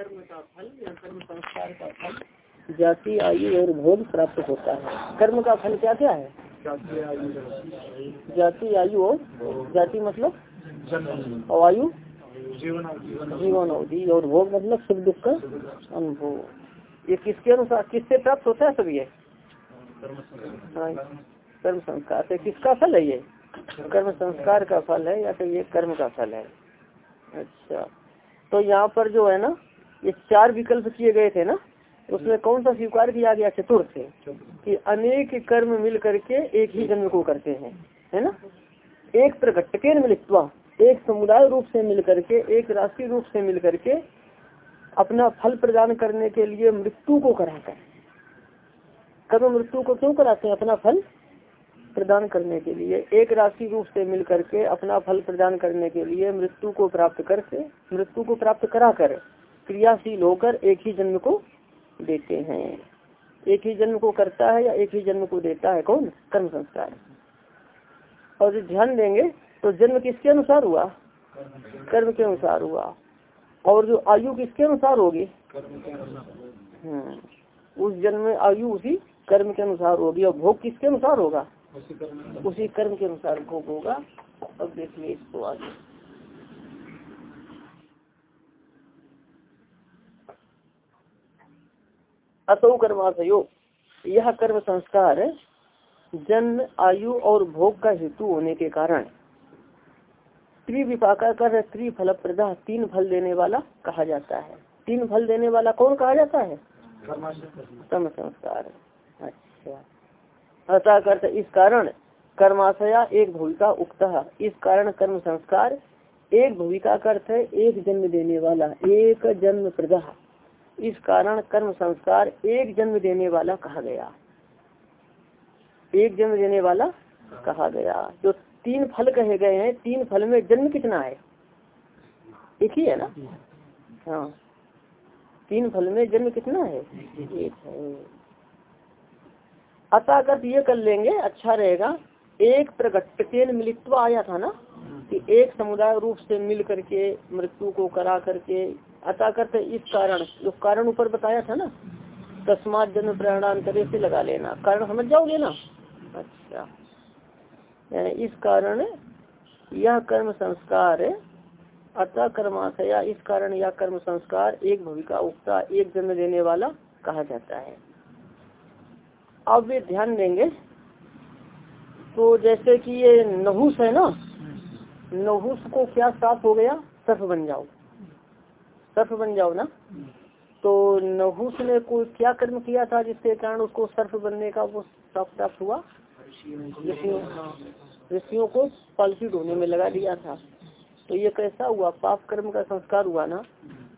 कर्म का फल या कर्म संस्कार का फल जाति आयु और भोग प्राप्त होता है। कर्म का फल क्या क्या है? जाति आयु और जाति मतलब? और आयु? जीवन अवधि और भोग मतलब सुख दुख का अनुभव। ये किसके अनुसार किससे प्राप्त होता है सब ये? हाँ कर्म संस्कार से किसका फल है ये? कर्म संस्कार का फल है या तो ये कर्म का फल है? अच्छा तो यहाँ पर जो है ना ये चार विकल्प किए गए थे ना उसमें कौन सा स्वीकार किया गया चतुर्थ से? कि अनेक कर्म मिल करके एक ही जन्म को करते हैं है ना? एक प्रकटके मिलित्वा एक समुदाय रूप से मिल करके एक राशि रूप से मिल करके अपना फल प्रदान करने के लिए मृत्यु को कराकर कर्म मृत्यु को क्यों कराते हैं? अपना फल प्रदान करने के लिए एक राशि रूप से मिल करके अपना फल प्रदान करने के लिए मृत्यु को प्राप्त करके मृत्यु को प्राप्त कराकर क्रियाशील होकर एक ही जन्म को देते हैं। एक ही जन्म को करता है या एक ही जन्म को देता है? कौन? कर्म संस्कार। और ध्यान देंगे तो जन्म किसके अनुसार हुआ? कर्म के अनुसार हुआ। और जो आयु किसके अनुसार होगी? हम्म उस जन्म में आयु उसी कर्म के अनुसार होगी। और भोग किसके अनुसार होगा? उसी कर्म के अनुसार भोग होगा। अब देखिए इसको आगे। असौ कर्माशयो यह कर्म संस्कार जन्म, आयु और भोग का हेतु होने के कारण। त्रिविपाका कर त्रिफल प्रदा तीन फल देने वाला कहा जाता है। तीन फल देने वाला कौन कहा जाता है? कर्म संस्कार अच्छा। अतः करते इस कारण कर्माशया एक भूमिका उक्त इस कारण कर्म संस्कार एक भूमिका का अर्थ है एक जन्म देने वाला, एक जन्म प्रदा इस कारण कर्म संस्कार एक जन्म देने वाला कहा गया। एक जन्म देने वाला कहा गया। जो तीन फल कहे गए हैं, तीन फल में जन्म कितना है? एक ही है ना? हाँ। तीन फल में जन्म कितना है? एक है। अतः कर ये कर लेंगे अच्छा रहेगा। एक प्रकटेन मिलित्व आया था ना? कि एक समुदाय रूप से मिल करके, मृत्यु को करा करके अतः करते इस कारण। जो कारण ऊपर बताया था ना तस्मात जन्म प्रेरणांतरे से लगा लेना। कारण समझ जाओगे ना? अच्छा। इस कारण यह कर्म संस्कार अतः कर्माशया, इस कारण यह कर्म संस्कार एक भूमिका उगता एक जन्म देने वाला कहा जाता है। अब वे ध्यान देंगे। तो जैसे कि ये नहुस है ना, नहुस को क्या साफ़ हो गया? सर्फ बन जाओ। सर्फ बन जाओ ना? तो नहुस ने कोई क्या कर्म किया था जिसके कारण उसको सर्फ बनने का वो साफ़ प्राप्त हुआ? ऋषियों। ऋषियों को पालकी ढोने में लगा दिया था। तो ये कैसा हुआ? पाप कर्म का संस्कार हुआ ना?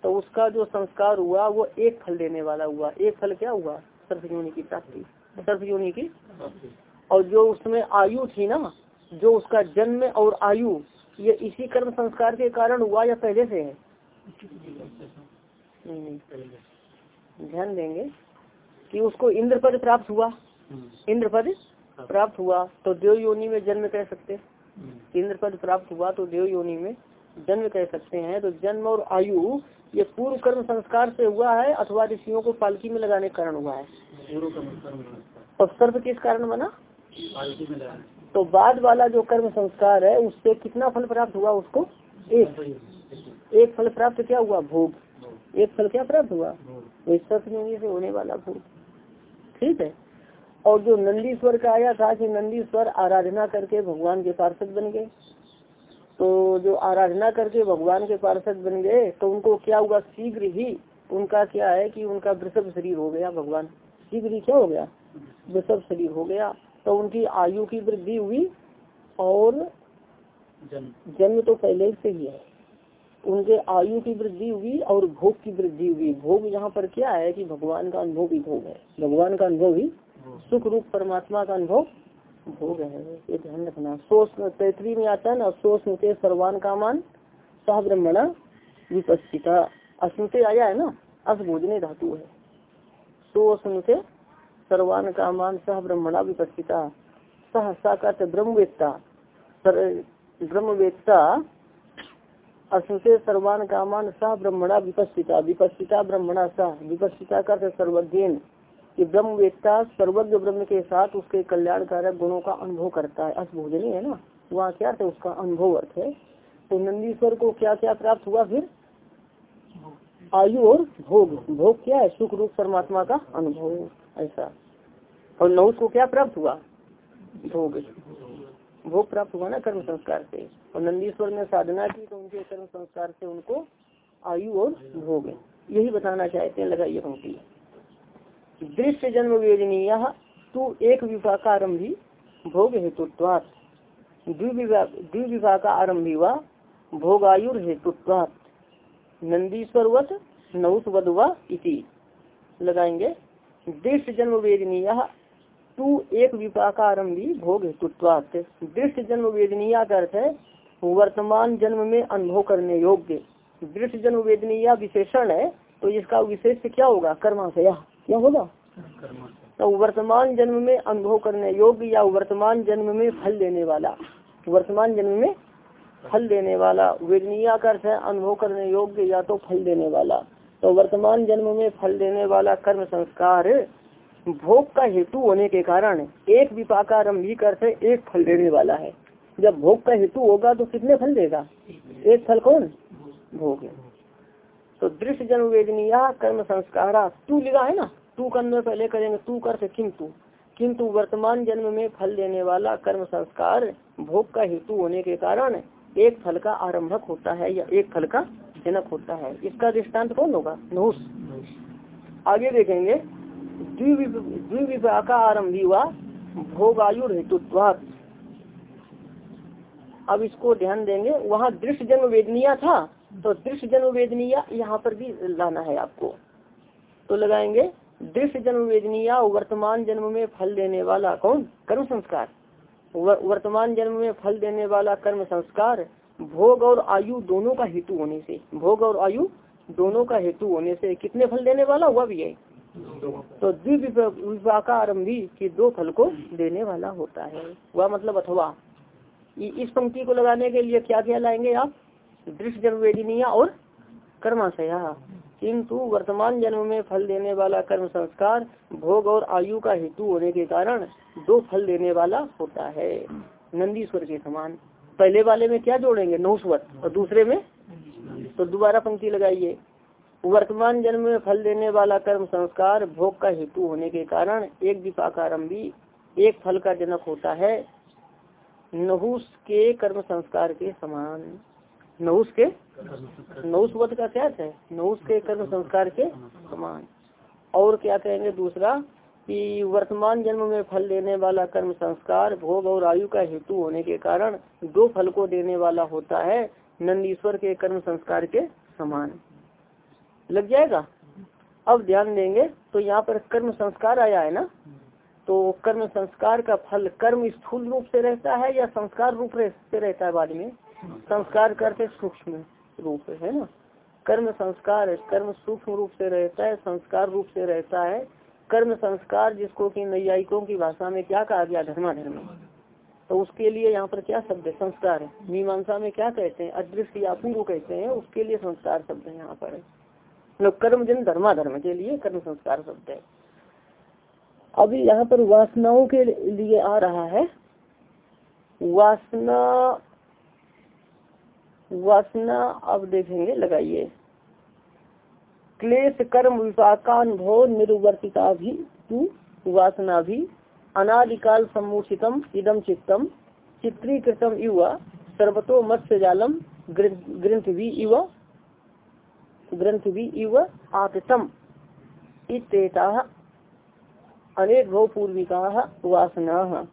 तो उसका जो संस्कार हुआ, वो एक फल देने वाला हुआ। एक फल क्या हुआ? सर्फ योनि की प्राप्ति। सर्फ योनि की? और जो उसमें आयु थी ना, जो उसका जन्म और आयु, ये इसी कर्म संस्कार के कारण हुआ या पहले से है? ध्यान देंगे कि उसको इंद्र पद प्राप्त हुआ। इंद्र पद प्राप्त हुआ तो देव योनि में जन्म कह सकते इंद्र पद प्राप्त हुआ तो देव योनि में जन्म कह सकते हैं। तो जन्म और आयु ये पूर्व कर्म संस्कार से हुआ है अथवा ऋषियों को पालकी में लगाने के कारण हुआ है? और सर्व किस कारण बना? तो बाद वाला जो कर्म संस्कार है उससे कितना फल प्राप्त हुआ उसको? एक। एक फल प्राप्त क्या हुआ? भोग। एक फल क्या प्राप्त हुआ? वही सत्य से होने वाला भोग। ठीक है? और जो नंदीश्वर का आया था कि नंदीश्वर आराधना करके भगवान के पार्षद बन गए। तो जो आराधना करके भगवान के पार्षद बन गए तो उनको क्या हुआ? शीघ्र ही उनका क्या है कि उनका वृषभ शरीर हो गया भगवान। शीघ्र ही क्या हो गया? वृषभ शरीर हो गया। तो उनकी आयु की वृद्धि हुई और जन्म तो पहले से ही है। उनके आयु की वृद्धि हुई और भोग की वृद्धि हुई। भोग यहाँ पर क्या है कि भगवान का अनुभव भी भोग है। भगवान का अनुभव ही सुख रूप परमात्मा का अनुभव भोग है। ये ध्यान रखना। सोच तैतरी में आता है ना सोच स्मृति सर्वान का मान सह ब्रह्मणा विपस्थिता। अस्मृति आया है ना, अस भोजने धातु है। सो स्मृति सर्वान का मान सह ब्रह्मणा विपस्थिता। सह साकार ब्रह्मवेत्ता। ब्रह्मवेत्ता असुते सर्वान कामान सा ब्रह्मणा विपस्थिता विपस्थिता ब्रह्मणा सा। विपस्थिता का सर्वज्ञन। कि ब्रह्म वेत्ता सर्वज्ञ ब्रह्म के साथ उसके कल्याणकारक गुणों का अनुभव करता है। भोजनी है ना? वहाँ क्या था उसका अनुभव अर्थ है। तो नंदीश्वर को क्या क्या प्राप्त हुआ फिर? आयु और भोग। भोग क्या है? सुख रूप परमात्मा का अनुभव ऐसा। और नौस को क्या प्राप्त हुआ? भोग। भोग प्राप्त हुआ ना कर्म संस्कार से। और नंदीश्वर ने साधना की तो उनके कर्म संस्कार से उनको आयु और भोग यही बताना चाहते हैं, लगाइए पंक्ति। दृश्य जन्म वेदनीय, तू एक विभाग का आरंभी भोग हेतुत्वात। द्विविवाह का आरंभी व भोगायुर हेतुत्वात। नंदीश्वरवत नौसवधवा इति। लगाएँगे। दृश्य जन्म वेदनीय तू एक विपाकारंभी भोग हेतुत्वात दृष्ट जन्म वेदनीय का अर्थ है वर्तमान जन्म में अनुभव करने योग्य। दृष्ट जन्म वेदनीय विशेषण है तो इसका विशेष क्या होगा? कर्माशय क्या होगा? तो वर्तमान जन्म में अनुभव करने योग्य या वर्तमान जन्म में फल देने वाला? वर्तमान जन्म में फल देने वाला। वेदनीय का अर्थ है अनुभव करने योग्य या तो फल देने वाला। तो वर्तमान जन्म में फल देने वाला कर्म संस्कार भोग का हेतु होने के कारण एक विपाकारंभी अर्थ एक फल देने वाला है। जब भोग का हेतु होगा तो कितने फल देगा? एक फल कौन? भोग तो दृश्य जन्म वेदनीय कर्म संस्कार, तू लिखा है ना? तू कर्म पहले करेंगे तू कर किंतु। किंतु वर्तमान जन्म में फल देने वाला कर्म संस्कार भोग का हेतु होने के कारण एक फल का आरंभक होता है या एक फल का जनक होता है। इसका दृष्टांत कौन होगा? नहुस। आगे देखेंगे। द्विविभाग का आरंभी हुआ भोगायु हेतुत्वात अब इसको ध्यान देंगे, वहाँ दृश्य जन्म वेदनीय था तो दृश्य जन्म वेदनीय यहाँ पर भी लाना है आपको। तो लगाएँगे दृश्य जन्म वेदनीय वर्तमान जन्म में फल देने वाला कौन? कर्म संस्कार। वर्तमान जन्म में फल देने वाला कर्म संस्कार, भोग और आयु दोनों का हेतु होने से, भोग और आयु दोनों का हेतु होने से कितने फल देने वाला? हुआ भी है तो द्विविपाकारंभी की दो फल को देने वाला होता है। वह मतलब अथवा इस पंक्ति को लगाने के लिए क्या क्या लाएँगे आप? दृश्य जन्म वेदिनिया और कर्माशया। किंतु वर्तमान जन्म में फल देने वाला कर्म संस्कार, भोग और आयु का हेतु होने के कारण दो फल देने वाला होता है। नंदीश्वर के समान। पहले वाले में क्या जोड़ेंगे? नौस्वत और दूसरे में? तो दोबारा पंक्ति लगाइए। वर्तमान जन्म में फल देने वाला कर्म संस्कार भोग का हेतु होने के कारण एक विपाकारंभी एक फल का जनक होता है। नहुस के कर्म संस्कार के समान। नहुस के? नहुस वध का क्या है? नहुस के कर्म संस्कार के समान। और क्या कहेंगे दूसरा कि वर्तमान जन्म में फल देने वाला कर्म संस्कार भोग और आयु का हेतु होने के कारण दो फल को देने वाला होता है। नंदीश्वर के कर्म संस्कार के समान। लग जाएगा। अब ध्यान देंगे तो यहाँ पर कर्म संस्कार आया है ना? तो कर्म संस्कार का फल कर्म स्थूल रूप से रहता है या संस्कार रूप से रहता है बाद में? संस्कार करते सूक्ष्म रूप है ना? कर्म संस्कार कर्म सूक्ष्म रूप से रहता है, संस्कार रूप से रहता है। कर्म संस्कार जिसको कि नैयायिकों की भाषा में क्या कहा गया? धर्माधर्म। तो उसके लिए यहाँ पर क्या शब्द है? संस्कार मीमांसा में क्या कहते हैं? अदृश्य या पूर्व कहते हैं, उसके लिए संस्कार शब्द है यहाँ पर। मतलब कर्म जन धर्माधर्म के लिए कर्म संस्कार शब्द है। अभी यहाँ पर वासनाओं के लिए आ रहा है। वासना वासना अब देखेंगे, लगाइए। क्लेश, कर्म विपाकानुभव निर्वर्तिता भी, तू वासना भी, अनादिकाल सम्मूषितम इदम चित्तम, चित्रीकृतम युवा सर्वतो मत्स्य जालम ग्रंथ भी युवा ग्रंथ भी इव आतम अनेक भव पूर्विका वासना।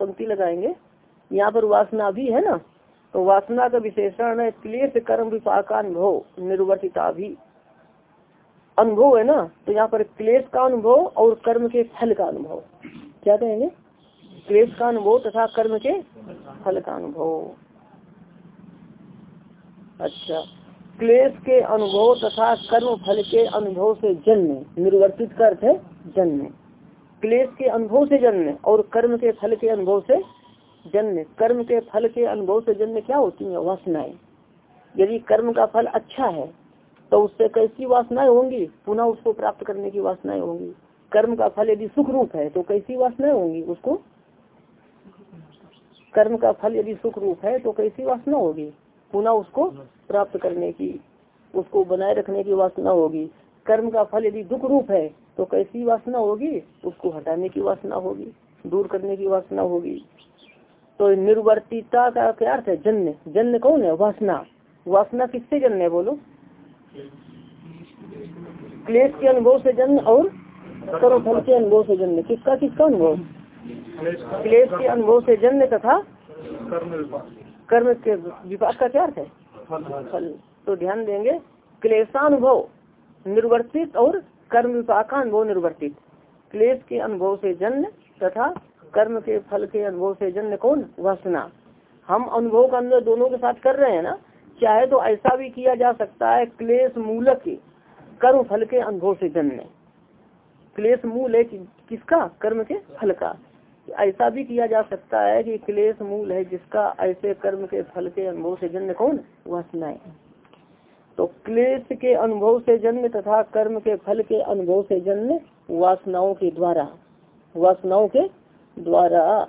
पंक्ति लगाएँगे। यहाँ पर वासना भी है ना? तो वासना का विशेषण है, क्लेश, कर्म, विपाका, अनुभव, निर्वर्तिता भी। अनुभव है ना? तो यहाँ पर क्लेश का अनुभव और कर्म के फल का अनुभव। क्या कहेंगे? क्लेश का अनुभव तथा कर्म के फल का अनुभव। अच्छा। क्लेश के अनुभव तथा कर्म फल के अनुभव से जन्म, निर्वर्तित का जन्म। क्लेश के अनुभव से जन्म और कर्म के फल के अनुभव से जन्म। कर्म के फल के अनुभव से जन्म क्या होती है? वासनाएँ। यदि कर्म का फल अच्छा है तो उससे कैसी वासनाएँ होंगी? पुनः उसको प्राप्त करने की वासनाएँ होंगी। कर्म का फल यदि सुख रूप है तो कैसी वासनाएँ होंगी उसको? कर्म का फल यदि सुख रूप है तो कैसी वासना होगी? पुनः उसको प्राप्त करने की उसको बनाए रखने की वासना होगी। कर्म का फल यदि दुख रूप है तो कैसी वासना होगी? उसको हटाने की वासना होगी दूर करने की वासना होगी। तो निर्वर्तिता का क्या अर्थ है? जन्य। जन्य कौन है? वासना। वासना किससे जन्य है बोलो? क्लेश के अनुभव से जन्म और कर्म फल के अनुभव से जन्म किसका किसका अनुभव? क्लेश के अनुभव से जन्म तथा कर्म के विपाक का क्या अर्थ है? फल तो ध्यान देंगे, क्लेशानुभव निर्वर्तित और कर्म विपाक अनुभव निर्वर्तित। क्लेश के अनुभव से जन्म तथा कर्म के फल के अनुभव से जन्म कौन? वासना। हम अनुभव का अनुभव दोनों के साथ कर रहे हैं ना, चाहे तो ऐसा भी किया जा सकता है, क्लेश मूलक कर्म फल के अनुभव से जन्म क्लेश मूल है किसका? कर्म के फल का। ऐसा भी किया जा सकता है कि क्लेश मूल है जिसका ऐसे कर्म के फल के अनुभव से जन्म कौन? वासनाएँ तो क्लेश के अनुभव से जन्म तथा कर्म के फल के अनुभव से जन्म वासनाओं के द्वारा। वासनाओं के द्वारा।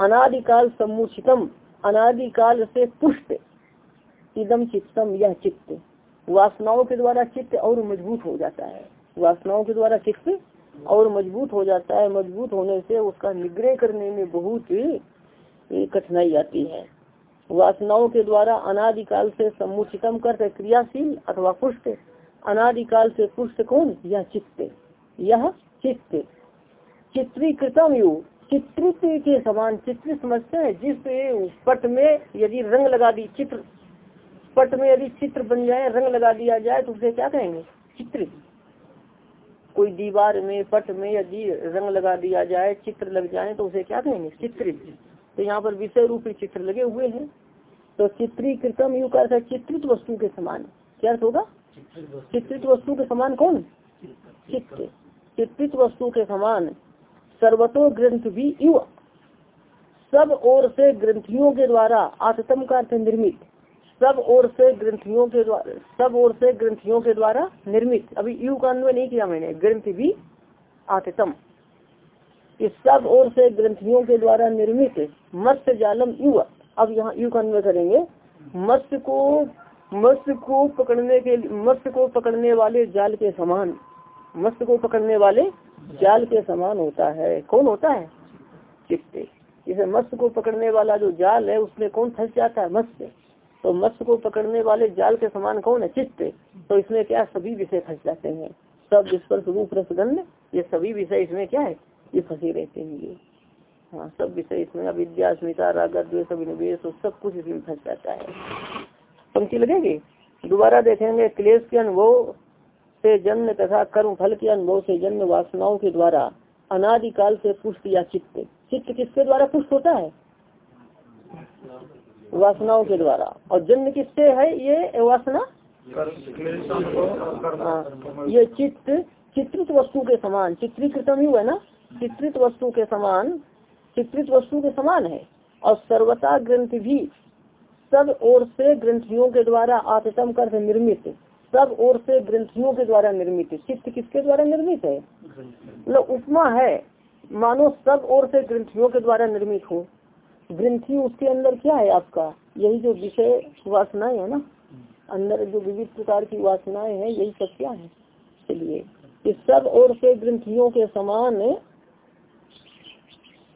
अनादिकाल सम्मुचितम अनादिकाल से पुष्ट। इदम चित्तम यह चित्त। वासनाओं के द्वारा चित्त और मज़बूत हो जाता है। वासनाओं के द्वारा चित्त और मज़बूत हो जाता है, मज़बूत होने से उसका निग्रह करने में बहुत ही कठिनाई आती है। वासनाओं के द्वारा अनादिकाल से समुचितम कर क्रियाशील अथवा पुष्ट, अनादिकाल से पुष्ट कौन? यह चित्त यह चित्त। चित्रीकृतम यु, चित्रित के समान चित्र समझते हैं, जिस पट में यदि रंग लगा दी चित्र, पट में यदि चित्र बन जाए, रंग लगा दिया जाए तो उसे क्या कहेंगे? चित्रित। कोई दीवार में, पट में यदि रंग लगा दिया जाए, चित्र लग जाए तो उसे क्या कहेंगे? चित्रित। तो यहाँ पर विषय रूपी चित्र लगे हुए हैं। तो चित्रीकृतम, यू कर चित्रित वस्तु के समान। क्या अर्थ होगा? चित्रित वस्तु के समान कौन? चित्र चित्रित वस्तु के समान सर्वतो ग्रंथ भी युवा। सब ओर से ग्रंथियों के द्वारा आतम का अर्थ निर्मित। सब ओर से ग्रंथियों के द्वारा, सब ओर से ग्रंथियों के द्वारा निर्मित। अभी यू का अन्वय नहीं किया मैंने, ग्रंथ भी आतम इस सब ओर से ग्रंथियों के द्वारा निर्मित मत्स्य जालम यु अब यहाँ यू का अन्वय करेंगे। मत्स्य को मत्स्य को पकड़ने के मत्स्य को पकड़ने वाले जाल के समान, मत्स्य को पकड़ने वाले जाल के समान होता है। कौन होता है? चित्ते। जैसे मत्स्य को पकड़ने वाला जो जाल है, उसमें कौन फंस जाता है? मत्स्य। तो मत्स्य को पकड़ने वाले जाल के समान कौन है? चित्त। तो इसमें क्या सभी विषय फंस जाते हैं? सब स्पर्श रूप रसगंध, ये सभी विषय इसमें क्या है? ये फंसे रहते हैं ये। हाँ सब विषय इसमें अविद्या स्मिता राग द्वेष अभिनिवेश सब कुछ इसमें फंस जाता है। पंक्ति लगेगी? दोबारा देखेंगे, क्लेश के अनुभव से जन्म तथा कर्म फल के अनुभव से जन्म वासनाओं के द्वारा अनादिकाल से पुष्ट या चित्त। चित्त किसके द्वारा पुष्ट होता है? वासनाओं के द्वारा। और जन्म किससे है ये वासना? हाँ ये चित्त, चित्रित वस्तु के समान, चित्रीकृतम ही हुआ ना? चित्रित वस्तु के समान, चित्रित वस्तु के समान है। और सर्वता ग्रंथ भी सब ओर से ग्रंथियों के द्वारा आतम कर निर्मित। सब ओर से ग्रंथियों के द्वारा निर्मित। चित्त किसके द्वारा निर्मित है? मतलब उपमा है, मानो सब ओर से ग्रंथियों के द्वारा निर्मित हो। ग्रंथि उसके अंदर क्या है आपका? यही जो विषय वासनाएँ है ना? अंदर जो विविध प्रकार की वासनाएँ हैं, यही सब क्या है? चलिए इस सब और से ग्रंथियों के समान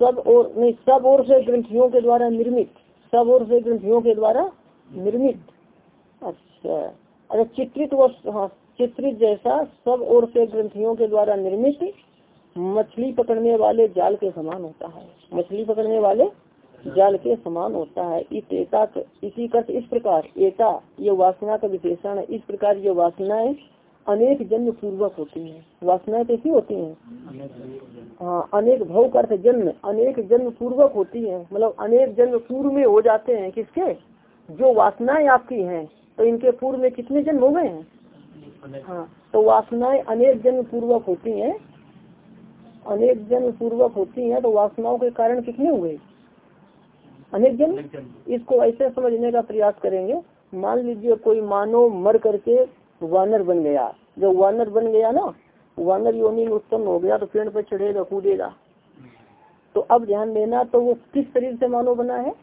सब और नहीं, सब ओर से ग्रंथियों के द्वारा निर्मित, सब ओर से ग्रंथियों के द्वारा निर्मित। अच्छा अच्छा चित्रित वस्तु हाँ चित्रित जैसा सब ओर से ग्रंथियों के द्वारा निर्मित मछली पकड़ने वाले जाल के समान होता है। मछली पकड़ने वाले जाल के समान होता है। इस एता इसी का इस प्रकार एता ये वासना का विशेषण है। इस प्रकार ये वासनाएँ अनेक जन्म पूर्वक होती हैं। वासनाएँ कैसी होती हैं? हाँ अनेक भव कर जन्म, अनेक जन्म पूर्वक होती हैं। मतलब अनेक जन्म पूर्व में हो जाते हैं किसके? जो वासनाएँ आपकी हैं तो इनके पूर्व में कितने जन्म हो गए हैं? हाँ तो वासनाएँ अनेक जन्म पूर्वक होती हैं। अनेक जन्म पूर्वक होती हैं तो वासनाओं के कारण कितने हुए? अनेक जन इसको ऐसे समझने का प्रयास करेंगे। मान लीजिए कोई मानो मर करके वानर बन गया। जब वानर बन गया ना वानर योनि में उत्पन्न हो गया तो पेड़ पर चढ़ेगा कूदेगा। तो अब ध्यान देना तो वो किस शरीर से मानव बना है?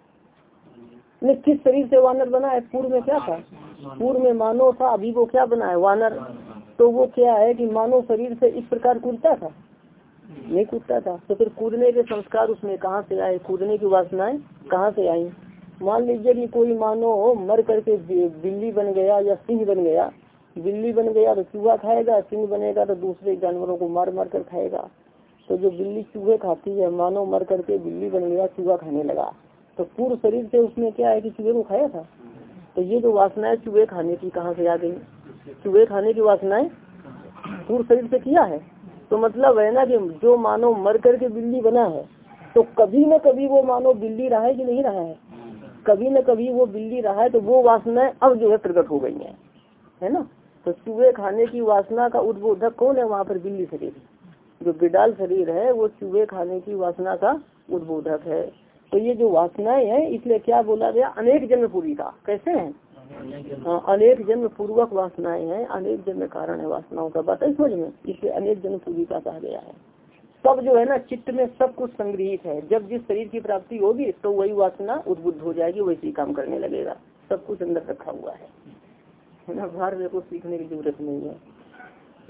नहीं किस शरीर से वानर बना है? पूर्व में क्या था? पूर्व में मानव था अभी वो क्या बना है? वानर। तो वो क्या है कि मानव शरीर से इस प्रकार कूदता था? नहीं कूदता था। तो फिर कूदने के संस्कार उसमें कहाँ से आए? कूदने की वासनाएँ कहाँ से आई? मान लीजिए कि कोई मानो मर करके बिल्ली बन गया या सिंह बन गया। बिल्ली बन गया तो चूहा खाएगा, सिंह बनेगा तो दूसरे जानवरों को मार मार कर खाएगा। तो जो बिल्ली चूहे खाती है, मानो मर करके बिल्ली बन गया, चूहा खाने लगा। तो पूर्व शरीर से उसने क्या है कि चूहे को खाया था? तो ये जो वासनाएँ चूहे खाने की कहाँ से आ गई? चूहे खाने की वासनाएँ पूर्व शरीर से किया है? तो मतलब है ना कि जो मानो मर करके बिल्ली बना है तो कभी न कभी वो मानो बिल्ली रहा है कि नहीं रहा है? कभी न कभी वो बिल्ली रहा है तो वो वासनाएँ अब जो है प्रकट हो गई है। है ना? तो चूहे खाने की वासना का उद्बोधक कौन है? वहाँ पर बिल्ली शरीर जो बिडाल शरीर है, वो चूहे खाने की वासना का उद्बोधक है। तो ये जो वासनाएँ हैं, इसलिए क्या बोला गया? अनेक जन्म पूरी का। कैसे है? हाँ अनेक जन्म पूर्वक वासनाएँ हैं अनेक जन्म कारण है वासनाओं का। बात है समझ में? इसलिए अनेक जन्म पूरी का कहा गया है। सब जो है ना चित्त में सब कुछ संग्रहित है। जब जिस शरीर की प्राप्ति होगी तो वही वासना उद्बुद्ध हो जाएगी वैसे ही काम करने लगेगा। सब कुछ अंदर रखा हुआ है। ना बाहर मेरे सीखने की ज़रूरत नहीं है।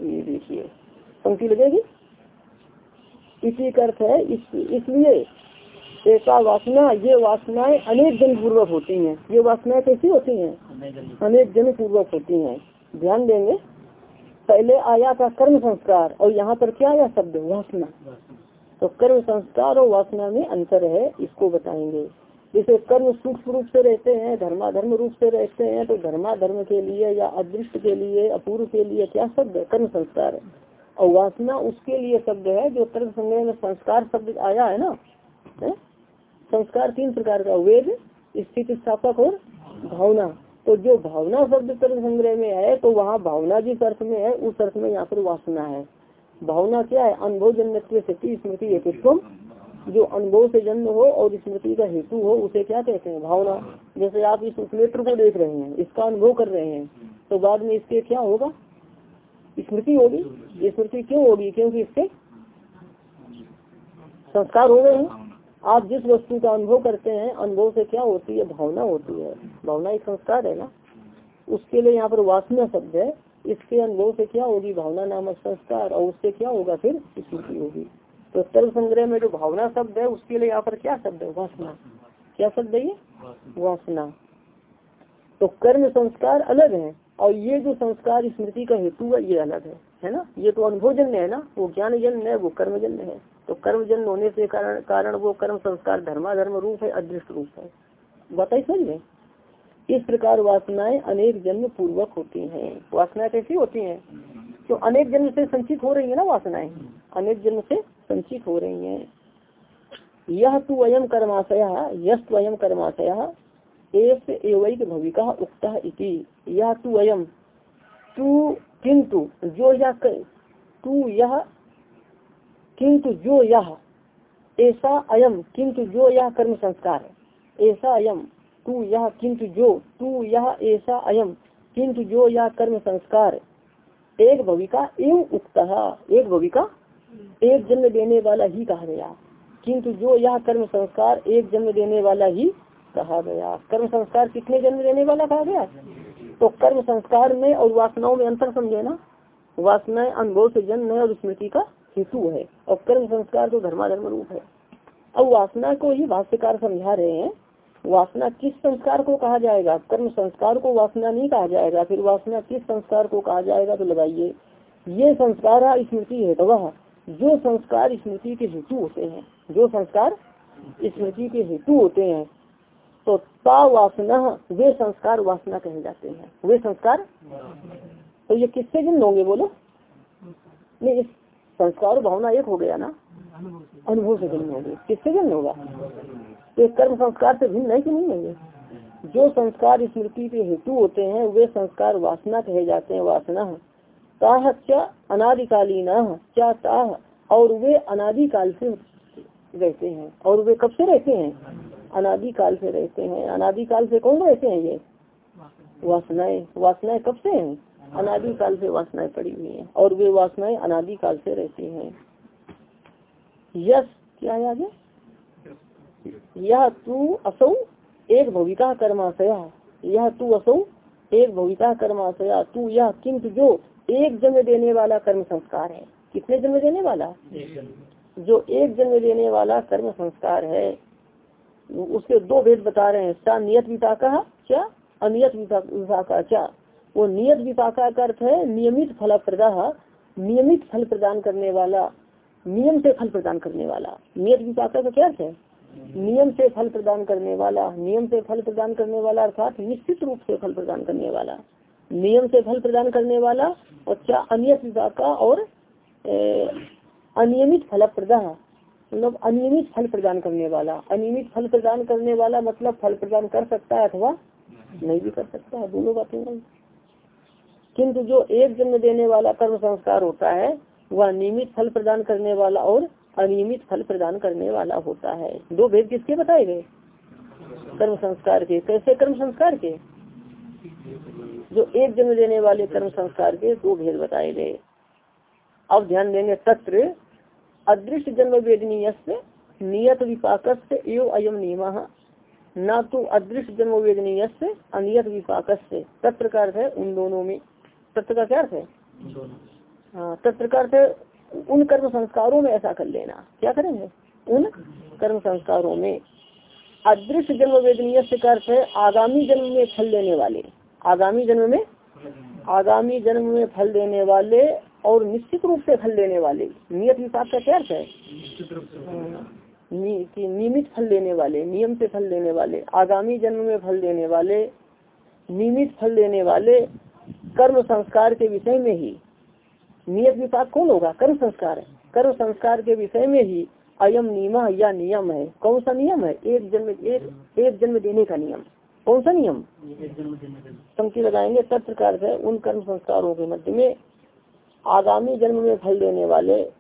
ये देखिए। पंक्ति लगेगी? इसी का अर्थ है इस, इसलिए ऐसा वासना ये वासनाएँ अनेक जन पूर्वक होती हैं। ये वासनाएँ कैसी होती हैं? अनेक जन पूर्वक। होती हैं। ध्यान देंगे। पहले आया था कर्म संस्कार और यहाँ पर क्या आया? शब्द वासना। तो कर्म संस्कार और वासना में अंतर है इसको बताएँगे। जैसे कर्म सूक्ष्म रूप से रहते हैं धर्माधर्म रूप से रहते हैं तो धर्माधर्म के लिए या अदृष्ट के लिए अपूर्व के लिए क्या शब्द है? कर्म संस्कार और वासना उसके लिए शब्द है जो कर्म संग्रह में संस्कार शब्द आया है ना? है? संस्कार तीन प्रकार का वेद, स्थिति स्थापक और भावना। तो जो भावना शब्द तर्क संग्रह में है तो वहाँ भावना जिस अर्थ में है, उस अर्थ में यहाँ पर वासना है। भावना क्या है? अनुभव जन्म स्मृति, हेतुत्व। जो अनुभव से जन्म हो और स्मृति का हेतु हो, उसे क्या कहते हैं? भावना। जैसे आप इस उपनेत्र को देख रहे हैं, इसका अनुभव कर रहे हैं तो बाद में इसके क्या होगा? स्मृति होगी। स्मृति क्यों होगी? क्योंकि इससे संस्कार हो गए हैं। आप जिस वस्तु का अनुभव करते हैं, अनुभव से क्या होती है? भावना होती है। भावना एक संस्कार है ना? उसके लिए यहाँ पर वासना शब्द है। इसके अनुभव से क्या होगी? भावना नामक संस्कार। और उससे क्या होगा फिर? स्मृति होगी। तो तर्क संग्रह में जो भावना शब्द है, उसके लिए यहाँ पर क्या शब्द है? वासना। क्या शब्द है ये? वासना। तो कर्म संस्कार अलग है। और ये जो संस्कार स्मृति का हेतु है, ये अलग है। है ना? ये तो अनुभव जन्य है ना? वो ज्ञान जन्य है, वो कर्म जन्य है। तो कर्म जन्य होने से कारण कारण वो कर्म संस्कार धर्माधर्म रूप है, अदृष्ट रूप है। बताइए समझ में? इस प्रकार वासनाएँ अनेक जन्म पूर्वक होती हैं। वासनाएँ कैसी होती हैं? तो अनेक जन्म से संचित हो रही है ना वासनाएँ? अनेक जन्म से संचित हो रही हैं। यह तो अयम कर्माशय यश अयम कर्माशय एक एवं भविका उक्ता इति। यह तू अयम तू किंतु जो यह तू यह किंतु जो यह ऐसा अयम किंतु जो यह कर्म संस्कार ऐसा अयम तू यह किंतु जो, तू यह ऐसा अयम किंतु जो यह कर्म संस्कार एक भविका एवं उक्ता, एक भविका एक जन्म देने वाला ही कहा गया। किंतु जो यह कर्म संस्कार एक जन्म देने वाला ही कहा गया। कर्म संस्कार कितने जन्म देने वाला कहा गया? तो कर्म संस्कार में और वासनाओं में अंतर समझे ना। वासनाएँ अनुभव से जन्म है और स्मृति का हेतु है और कर्म संस्कार तो धर्माधर्म रूप है। अब वासना को ही भाष्यकार समझा रहे हैं। वासना किस संस्कार को कहा जाएगा? कर्म संस्कार को वासना नहीं कहा जाएगा। फिर वासना किस संस्कार को कहा जाएगा? तो लगाइए। ये संस्कार स्मृति है तो वह जो संस्कार स्मृति के हेतु होते हैं जो संस्कार स्मृति के हेतु होते हैं तो ता वासना वे संस्कार वासना कहे जाते हैं। वे संस्कार? तो ये किससे जन्म होंगे बोलो? नहीं इस संस्कार भावना एक हो गया ना? अनुभव से जन्म होंगे किससे जन्म होगा? तो कर्म संस्कार से भिन्न है कि नहीं है जो संस्कार स्मृति के हेतु होते हैं, वे संस्कार वासना कहे जाते हैं, वासना। ताह क्या अनादिकालीन क्या ताह। और वे अनादिकाल से रहते हैं। और वे कब से रहते हैं? अनादिकाल से रहते हैं। अनादिकाल से कौन रहते हैं ये? वासनाएँ। वासनाएँ कब से हैं? अनादि काल से वासनाएँ पड़ी हुई हैं और वे वासनाएँ अनादि काल से रहती हैं। यस क्या है आगे? यह तू असौ एक भविता कर्माशया। यह तू असौ एक भविता कर्माशया। तू यह किंतु जो एक जन्म देने वाला कर्म संस्कार है। कितने जन्म देने वाला? जो एक जन्म देने वाला कर्म संस्कार है। उसके दो भेद बता रहे हैं। सा नियत विपाका क्या? अनियत विपाका क्या? वो नियत विपाका का अर्थ है नियमित फल प्रदा नियमित फल प्रदान करने वाला, नियम से फल प्रदान करने वाला। नियत विपाका का क्या अर्थ है? नियम से फल प्रदान करने वाला, नियम से फल प्रदान करने वाला अर्थात निश्चित रूप से फल प्रदान करने वाला। नियम से फल प्रदान करने वाला और क्या अनियत विपाका और अनियमित फल प्रदा मतलब अनियमित फल प्रदान करने वाला। अनियमित फल प्रदान करने वाला मतलब फल प्रदान कर सकता है अथवा नहीं भी कर सकता है। दोनों बातें किंतु जो एक जन्म देने वाला कर्म संस्कार होता है, वह नियमित फल प्रदान करने वाला और अनियमित फल प्रदान करने वाला होता है। दो भेद किसके बताए गए? कर्म संस्कार के। कैसे? कर्म संस्कार के। जो एक जन्म देने वाले कर्म संस्कार के दो भेद बताए गए। अब ध्यान देंगे तत्र अदृश्य जन्म वेदनीय नियत विपाक एवं अयम नियम। न तो अदृश्य जन्म वेदनीय अनियत विपाक से का है उन दोनों में। तत्र का क्या अर्थ है? हाँ तत्र का अर्थ उन कर्म संस्कारों में ऐसा कर लेना। क्या करेंगे? उन कर्म संस्कारों में। अदृश्य जन्म वेदनीय से अर्थ है, आगामी जन्म में फल देने वाले। आगामी जन्म में? आगामी जन्म में फल देने वाले और निश्चित रूप से फल देने वाले। नियत विपाक का क्या अर्थ है? नियमित फल देने वाले, नियम से फल देने वाले। आगामी जन्म में फल देने वाले, नियमित फल देने वाले कर्म संस्कार के विषय में ही। नियत विपाक कौन होगा? कर्म संस्कार है। कर्म संस्कार के विषय में ही अयम नियम या नियम है। कौन सा नियम है? एक जन्म एक एक जन्म देने का नियम। कौन सा नियम? पंक्ति लगाएँगे तत्प्रकार है उन कर्म संस्कारों के मध्य में आगामी जन्म में फल देने वाले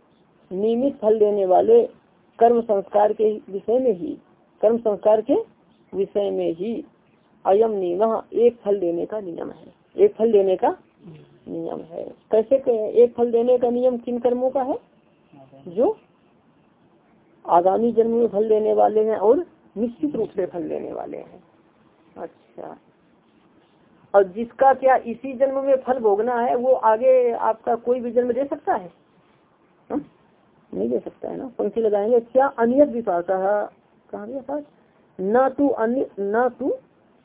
नियमित फल देने वाले कर्म संस्कार के विषय में ही कर्म संस्कार के विषय में ही अयम नियम एक फल देने का नियम है। एक फल देने का नियम है। कैसे एक फल देने का नियम किन कर्मों का है? जो आगामी जन्म में फल देने वाले हैं और निश्चित रूप से फल देने वाले हैं। अच्छा। और जिसका क्या इसी जन्म में फल भोगना है, वो आगे आपका कोई भी जन्म दे सकता है? हा? नहीं दे सकता है ना। पंक्ति लगाएँगे, क्या अनियत विपाक कहा गया न तू अन्य, न तू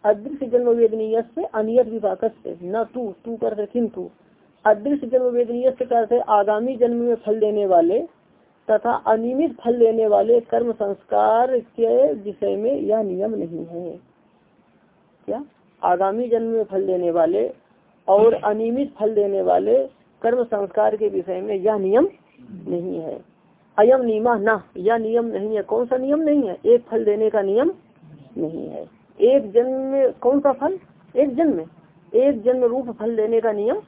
अदृश्य जन्म वेदनीय से अनियत विपाक न तू तू कर किंतु। अदृश्य जन्म वेदनीय से करते आगामी जन्म में फल देने वाले तथा अनियमित फल देने वाले कर्म संस्कार के विषय में यह नियम नहीं है। क्या? आगामी जन्म में फल देने वाले और अनियमित फल देने वाले कर्म संस्कार के विषय में यह नियम नहीं है। अयम नियमा न, यह नियम नहीं है। कौन सा नियम नहीं है? एक फल देने का नियम नहीं है। एक जन्म में कौन सा फल एक जन्म में एक जन्म रूप फल देने का नियम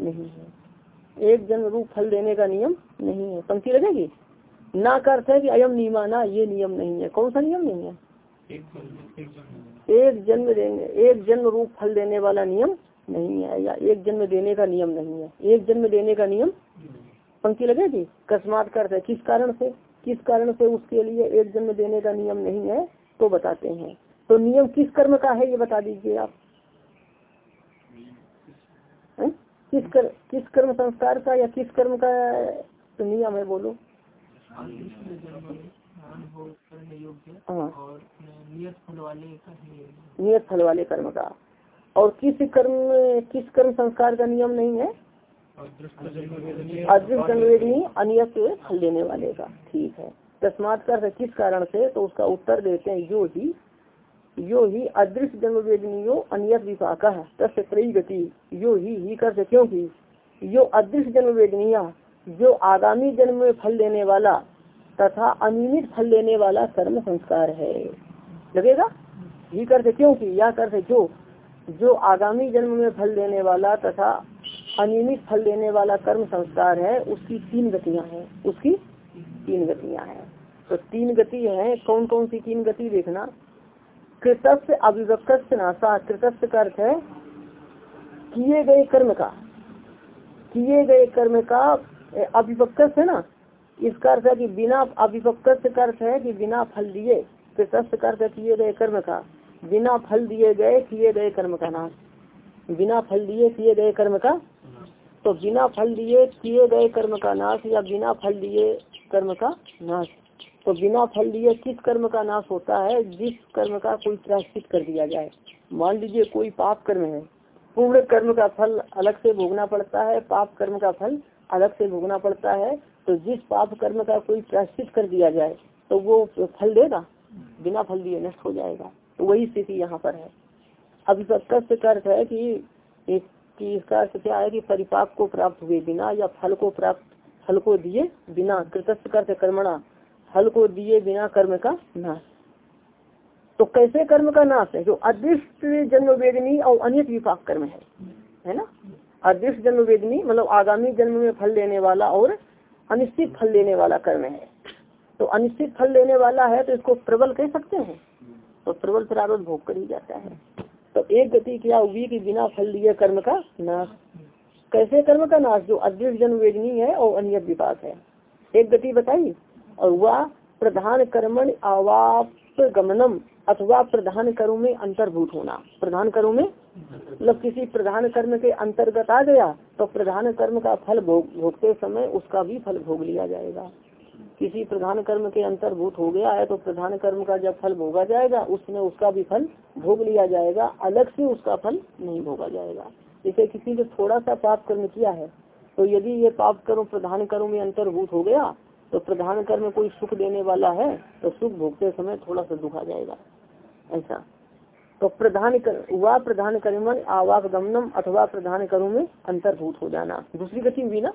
नहीं है एक जन्म रूप फल देने का नियम नहीं है पंक्ति लगेगी ना का अर्थ है कि अयम नियमाना ये नियम नहीं है कौन सा नियम नहीं है एक जन्म देने एक जन्म रूप फल देने वाला नियम नहीं है या एक जन्म देने का नियम नहीं है एक जन्म देने का नियम पंक्ति लगेगी कस्मात कर है किस कारण से किस कारण से उसके लिए एक जन्म देने का नियम नहीं है तो बताते हैं तो नियम किस कर्म का है ये बता दीजिए आप? किस कर, किस कर्म संस्कार का या किस कर्म का तो नियम है बोलो। हाँ। नियत फल वाले कर्म का। और किस कर्म किस कर्म संस्कार का नियम नहीं है? अदृष्ट जन्मवेदी अनियत फल देने वाले का। ठीक है। तस्मात कर किस कारण से तो उसका उत्तर देते हैं जो ही यो ही अदृश्य जन्म वेदनियो अनियत विपाक, तस्य त्रयी गति। यो ही ही कर क्योंकि यो अदृश्य जन्म वेदनीय जो आगामी जन्म में फल देने वाला तथा अनियमित फल देने वाला कर्म संस्कार है। लगेगा? ही करते क्योंकि, या करते जो जो आगामी जन्म में फल देने वाला तथा अनियमित फल देने वाला कर्म संस्कार है, उसकी तीन गतियाँ हैं। उसकी तीन गतियाँ हैं। तो तीन गति है कौन कौन सी तीन गति देखना? कृतस्थ अभिव्यक्त नाशा कृतस्थ का अर्थ है? किए गए कर्म का। किए गए कर्म का अभिपक्ष है ना। इसका अर्थ है कि बिना अभिपक्ष का अर्थ है कि बिना फल दिए कृतस्थ अर्थ किए गए कर्म का। बिना फल दिए गए, किए गए कर्म का नाश बिना फल दिए, किए गए कर्म का। तो बिना फल दिए, किए गए कर्म का नाश या बिना फल दिए कर्म का नाश। तो बिना फल दिए किस कर्म का नाश होता है? जिस कर्म का कोई प्राश्चित कर दिया जाए। मान लीजिए कोई पाप कर्म है, पूर्ण कर्म का फल अलग से भोगना पड़ता है, पाप कर्म का फल अलग से भोगना पड़ता है तो जिस पाप कर्म का कोई प्राश्चित कर दिया जाए तो वो फल देगा बिना फल दिए नष्ट हो जाएगा। तो वही स्थिति यहाँ पर है। अभिपक्ष का अर्थ है कि इसका अर्थ क्या है कि परिपाक को प्राप्त हुए बिना या फल को प्राप्त, फल को दिए बिना। कृतस्थ कर कर्मणा। फल को दिए बिना कर्म का नाश। तो कैसे कर्म का नाश है? जो अदृष्ट जन्म वेदनी और अनित विपाक कर्म है। है ना? अदृष्ट जन्म वेदनी मतलब आगामी जन्म में फल देने वाला और अनिश्चित फल देने वाला कर्म है। तो अनिश्चित फल देने वाला है तो इसको प्रबल कह सकते हैं। तो प्रबल प्रारंभ भोग कर ही जाता है। तो एक गति क्या हुई कि बिना फल दिए कर्म का नाश? कैसे कर्म का नाश? जो अदृष्ट जन्म वेदनी है और अन्य विपाक है। एक गति बताई? और वह प्रधान कर्मण आवाप गमनम अथवा प्रधान कर्म में अंतर्भूत होना। प्रधान कर्म में? मतलब किसी प्रधान कर्म के अंतर्गत आ गया तो प्रधान कर्म का फल भोग, भोगते समय उसका भी फल भोग लिया जाएगा। किसी प्रधान कर्म के अंतर्भूत हो गया है तो प्रधान कर्म का जब फल भोगा जाएगा, उसमें उसका भी फल भोग लिया जाएगा, अलग से उसका फल नहीं भोगा जाएगा। जैसे किसी ने थोड़ा सा पाप कर्म किया है तो यदि ये पाप कर्म प्रधान कर्म में अंतर्भूत हो गया तो प्रधान कर्म कोई सुख देने वाला है तो सुख भोगते समय थोड़ा सा दुख आ जाएगा। ऐसा। तो प्रधान कर वह प्रधान कर्म आवाक गमनम अथवा प्रधान कर्म में अंतर्भूत हो जाना। दूसरी गति हुई ना?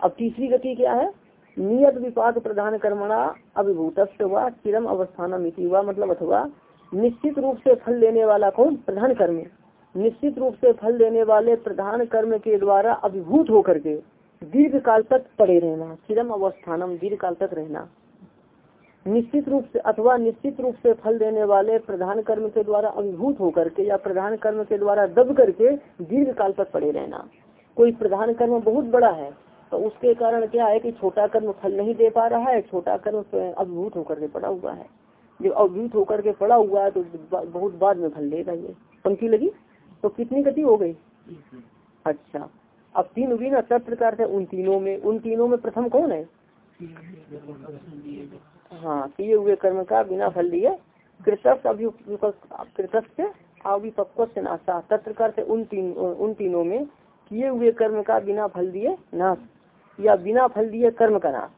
अब तीसरी गति क्या है? नियत विपाक प्रधान कर्मणा अभिभूत हुआ, चिरम अवस्थान मिति हुआ मतलब अथवा निश्चित रूप से फल देने वाला कौन? प्रधान कर्म निश्चित रूप से फल देने वाले प्रधान कर्म के द्वारा अभिभूत होकर के दीर्घ काल तक पड़े रहना चिरम अवस्थानम दीर्घ काल तक रहना। निश्चित रूप से अथवा निश्चित रूप से फल देने वाले प्रधान कर्म के द्वारा अभिभूत होकर के या प्रधान कर्म के द्वारा दब करके दीर्घ काल तक पड़े रहना। कोई प्रधान कर्म बहुत बड़ा है तो उसके कारण क्या है कि छोटा कर्म फल नहीं दे पा रहा है छोटा कर्म अभिभूत होकर के पड़ा हुआ है। जब अभिभूत होकर के पड़ा हुआ है तो बहुत बाद में फल देगा ये। पंक्ति लगी? तो कितनी गति हो गई? अच्छा। अब तीन हुई ना सब प्रकार से उन तीनों में, उन तीनों में प्रथम कौन है? हाँ किए हुए कर्म का बिना फल दिए कृतस्थ अभिपक्व से नाशा। तत्प्रकार से उन तीन, उन तीनों में किए हुए कर्म का बिना फल दिए नाश, या बिना फल दिए कर्म का नाश।